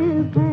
பாட்டு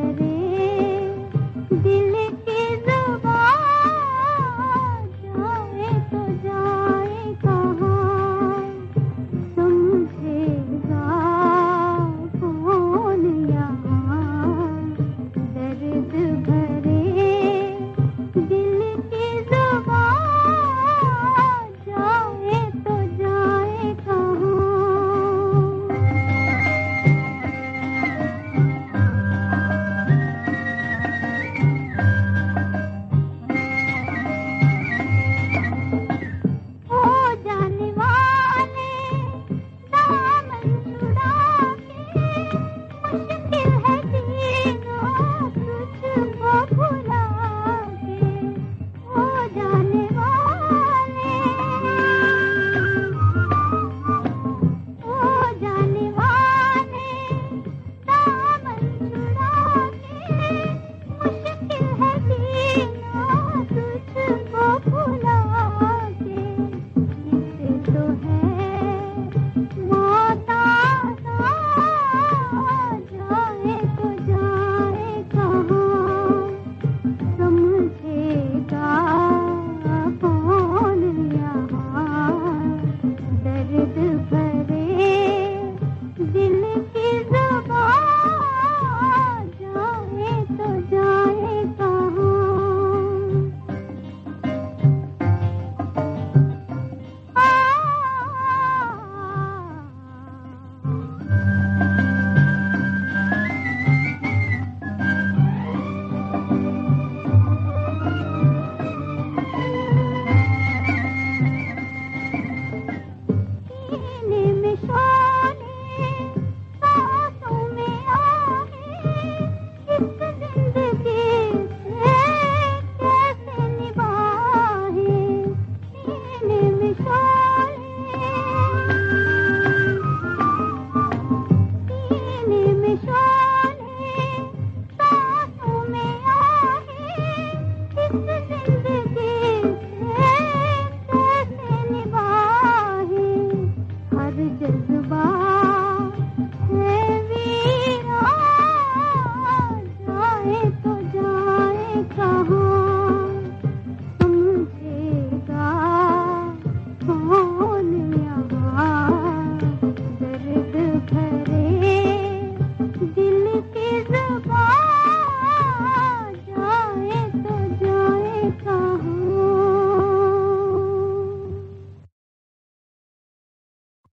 जज्बा